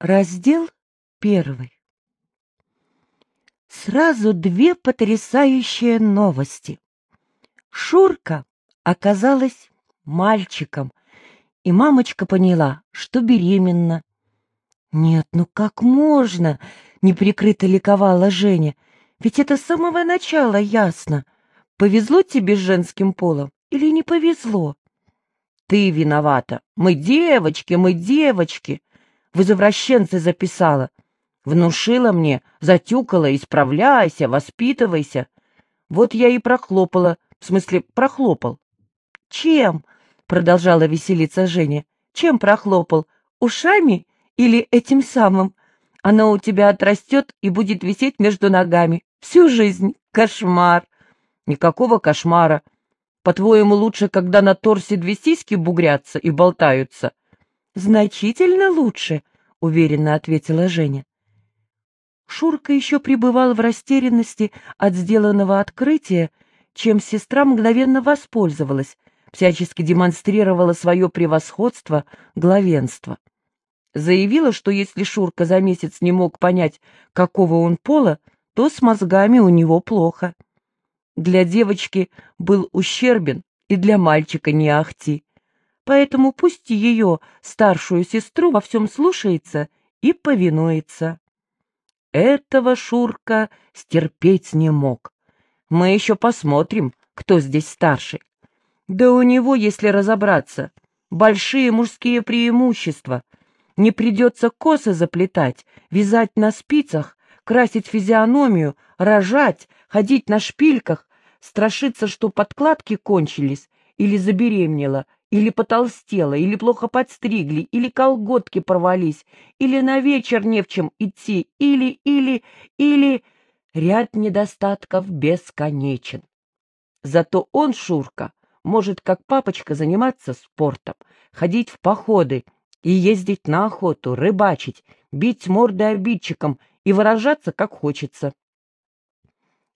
Раздел первый. Сразу две потрясающие новости. Шурка оказалась мальчиком, и мамочка поняла, что беременна. «Нет, ну как можно?» — неприкрыто ликовала Женя. «Ведь это с самого начала ясно. Повезло тебе с женским полом или не повезло?» «Ты виновата. Мы девочки, мы девочки!» В извращенцы записала. Внушила мне, затюкала, исправляйся, воспитывайся. Вот я и прохлопала, в смысле прохлопал. Чем? Продолжала веселиться Женя. Чем прохлопал? Ушами или этим самым? Оно у тебя отрастет и будет висеть между ногами. Всю жизнь. Кошмар. Никакого кошмара. По-твоему, лучше, когда на торсе две сиськи бугрятся и болтаются? Значительно лучше, — уверенно ответила Женя. Шурка еще пребывал в растерянности от сделанного открытия, чем сестра мгновенно воспользовалась, всячески демонстрировала свое превосходство, главенство. Заявила, что если Шурка за месяц не мог понять, какого он пола, то с мозгами у него плохо. Для девочки был ущербен и для мальчика не ахти поэтому пусть ее, старшую сестру, во всем слушается и повинуется. Этого Шурка стерпеть не мог. Мы еще посмотрим, кто здесь старший. Да у него, если разобраться, большие мужские преимущества. Не придется косы заплетать, вязать на спицах, красить физиономию, рожать, ходить на шпильках, страшиться, что подкладки кончились или забеременела, или потолстела, или плохо подстригли, или колготки порвались, или на вечер не в чем идти, или, или, или... Ряд недостатков бесконечен. Зато он, Шурка, может, как папочка, заниматься спортом, ходить в походы и ездить на охоту, рыбачить, бить морды обидчикам и выражаться, как хочется.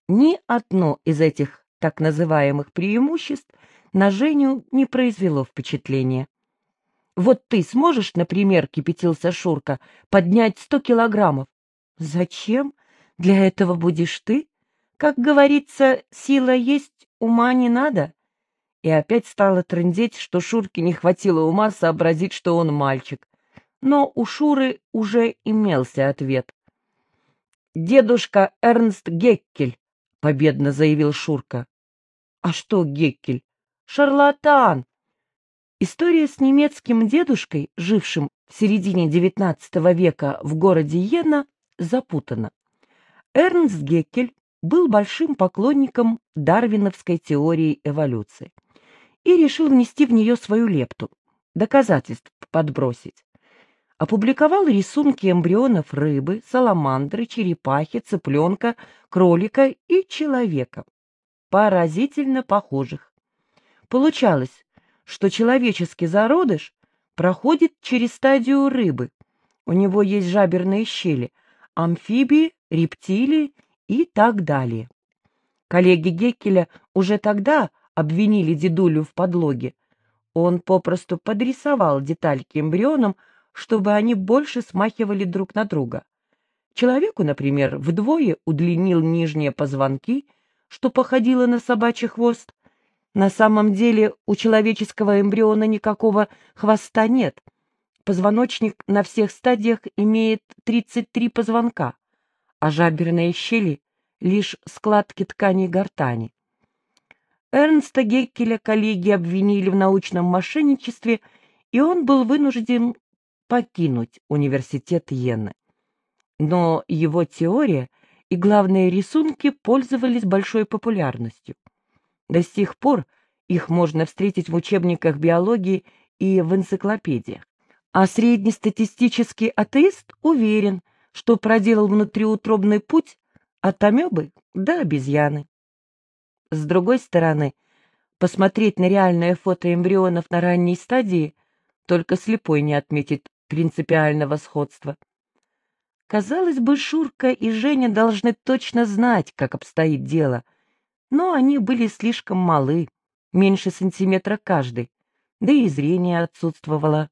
Ни одно из этих так называемых преимуществ на Женю не произвело впечатления. «Вот ты сможешь, например, — кипятился Шурка, — поднять сто килограммов?» «Зачем? Для этого будешь ты? Как говорится, сила есть, ума не надо». И опять стало трындеть, что Шурке не хватило ума сообразить, что он мальчик. Но у Шуры уже имелся ответ. «Дедушка Эрнст Геккель», — победно заявил Шурка. «А что Геккель? Шарлатан! История с немецким дедушкой, жившим в середине XIX века в городе Йена, запутана. Эрнст Геккель был большим поклонником дарвиновской теории эволюции и решил внести в нее свою лепту, доказательств подбросить. Опубликовал рисунки эмбрионов рыбы, саламандры, черепахи, цыпленка, кролика и человека, поразительно похожих. Получалось, что человеческий зародыш проходит через стадию рыбы. У него есть жаберные щели, амфибии, рептилии и так далее. Коллеги Геккеля уже тогда обвинили дедулю в подлоге. Он попросту подрисовал детальки эмбрионам, чтобы они больше смахивали друг на друга. Человеку, например, вдвое удлинил нижние позвонки, что походило на собачий хвост, на самом деле у человеческого эмбриона никакого хвоста нет. Позвоночник на всех стадиях имеет 33 позвонка, а жаберные щели — лишь складки тканей гортани. Эрнста Геккеля коллеги обвинили в научном мошенничестве, и он был вынужден покинуть университет Йены. Но его теория и главные рисунки пользовались большой популярностью. До сих пор их можно встретить в учебниках биологии и в энциклопедиях. А среднестатистический атеист уверен, что проделал внутриутробный путь от амебы до обезьяны. С другой стороны, посмотреть на реальное фото эмбрионов на ранней стадии только слепой не отметит принципиального сходства. Казалось бы, Шурка и Женя должны точно знать, как обстоит дело, но они были слишком малы, меньше сантиметра каждый, да и зрение отсутствовало.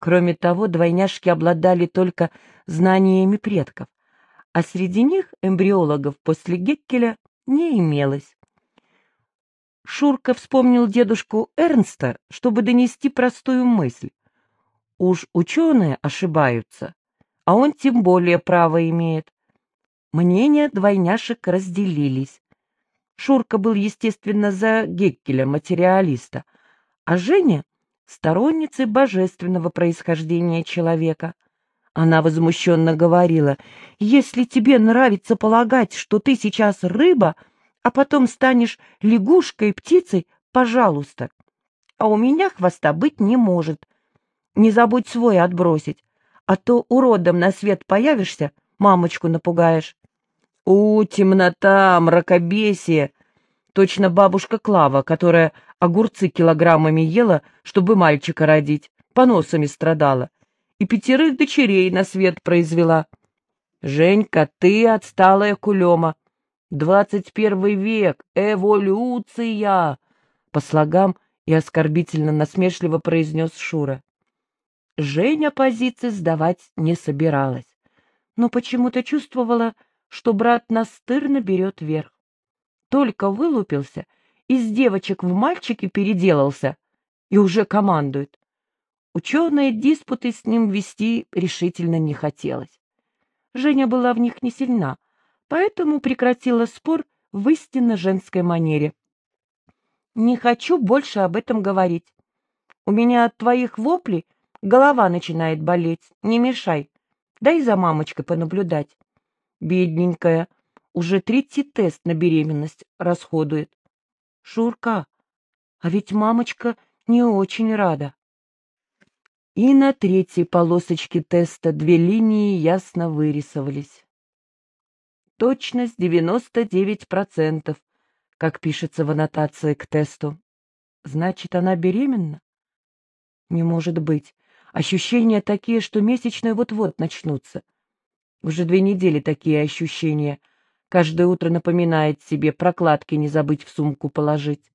Кроме того, двойняшки обладали только знаниями предков, а среди них эмбриологов после Геккеля не имелось. Шурка вспомнил дедушку Эрнста, чтобы донести простую мысль. Уж ученые ошибаются, а он тем более право имеет. Мнения двойняшек разделились. Шурка был, естественно, за Геккеля, материалиста, а Женя — сторонницей божественного происхождения человека. Она возмущенно говорила, «Если тебе нравится полагать, что ты сейчас рыба, а потом станешь лягушкой, птицей, пожалуйста. А у меня хвоста быть не может. Не забудь свой отбросить, а то уродом на свет появишься, мамочку напугаешь». «У, темнота, мракобесие!» Точно бабушка Клава, которая огурцы килограммами ела, чтобы мальчика родить, поносами страдала и пятерых дочерей на свет произвела. Женька, ты отсталая кулема. Двадцать первый век, эволюция! По слогам и оскорбительно насмешливо произнес Шура. Женя позиции сдавать не собиралась, но почему-то чувствовала, что брат настырно берет верх. Только вылупился, из девочек в мальчики переделался и уже командует. Ученые диспуты с ним вести решительно не хотелось. Женя была в них не сильна, поэтому прекратила спор в истинно женской манере. «Не хочу больше об этом говорить. У меня от твоих воплей голова начинает болеть. Не мешай. Дай за мамочкой понаблюдать. Бедненькая, уже третий тест на беременность расходует. Шурка, а ведь мамочка не очень рада. И на третьей полосочке теста две линии ясно вырисовались. Точность 99%, как пишется в аннотации к тесту. Значит, она беременна? Не может быть. Ощущения такие, что месячные вот-вот начнутся. Уже две недели такие ощущения. Каждое утро напоминает себе прокладки не забыть в сумку положить.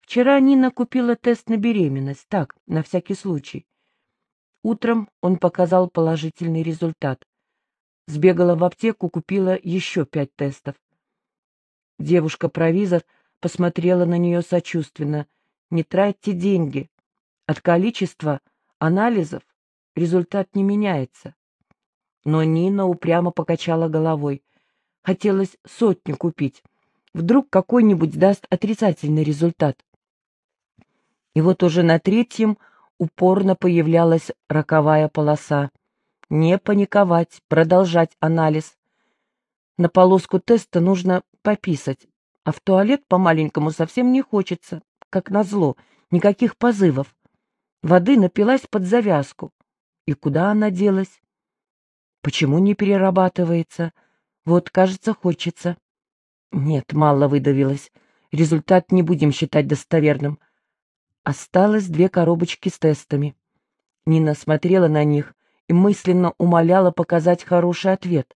Вчера Нина купила тест на беременность, так, на всякий случай. Утром он показал положительный результат. Сбегала в аптеку, купила еще пять тестов. Девушка-провизор посмотрела на нее сочувственно. «Не тратьте деньги. От количества анализов результат не меняется». Но Нина упрямо покачала головой. Хотелось сотню купить. Вдруг какой-нибудь даст отрицательный результат. И вот уже на третьем упорно появлялась роковая полоса. Не паниковать, продолжать анализ. На полоску теста нужно пописать, а в туалет по-маленькому совсем не хочется, как назло, никаких позывов. Воды напилась под завязку. И куда она делась? Почему не перерабатывается? Вот, кажется, хочется. Нет, мало выдавилось. Результат не будем считать достоверным. Осталось две коробочки с тестами. Нина смотрела на них и мысленно умоляла показать хороший ответ.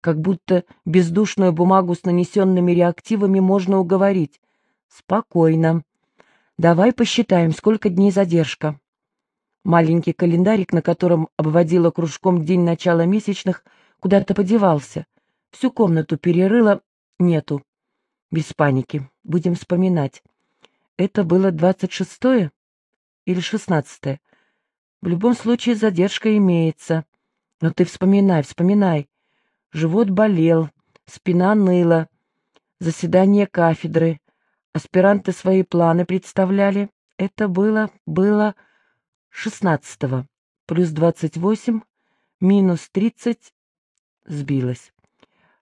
Как будто бездушную бумагу с нанесенными реактивами можно уговорить. Спокойно. Давай посчитаем, сколько дней задержка. Маленький календарик, на котором обводила кружком день начала месячных, куда-то подевался. Всю комнату перерыла. Нету. Без паники. Будем вспоминать. Это было двадцать шестое или шестнадцатое? В любом случае задержка имеется. Но ты вспоминай, вспоминай. Живот болел, спина ныла, заседание кафедры, аспиранты свои планы представляли. Это было, было шестнадцатого. Плюс двадцать восемь, минус тридцать, сбилось.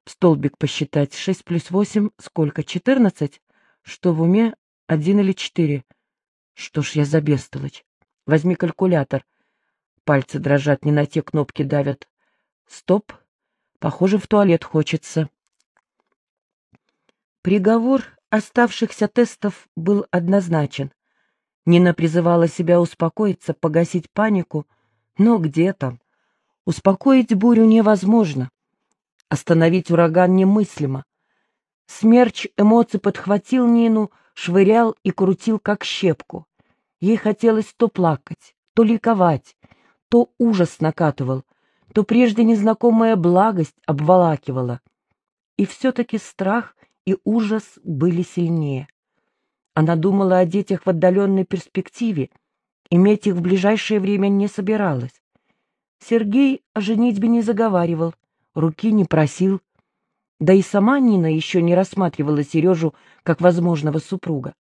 В столбик посчитать. Шесть плюс восемь, сколько? Четырнадцать? Что в уме один или четыре. Что ж я за бестолочь? Возьми калькулятор. Пальцы дрожат, не на те кнопки давят. Стоп. Похоже, в туалет хочется. Приговор оставшихся тестов был однозначен. Нина призывала себя успокоиться, погасить панику, но где там? Успокоить бурю невозможно. Остановить ураган немыслимо. Смерч эмоций подхватил Нину, швырял и крутил, как щепку. Ей хотелось то плакать, то ликовать, то ужас накатывал, то прежде незнакомая благость обволакивала. И все-таки страх и ужас были сильнее. Она думала о детях в отдаленной перспективе, иметь их в ближайшее время не собиралась. Сергей о женитьбе не заговаривал, руки не просил, да и сама Нина еще не рассматривала Сережу как возможного супруга.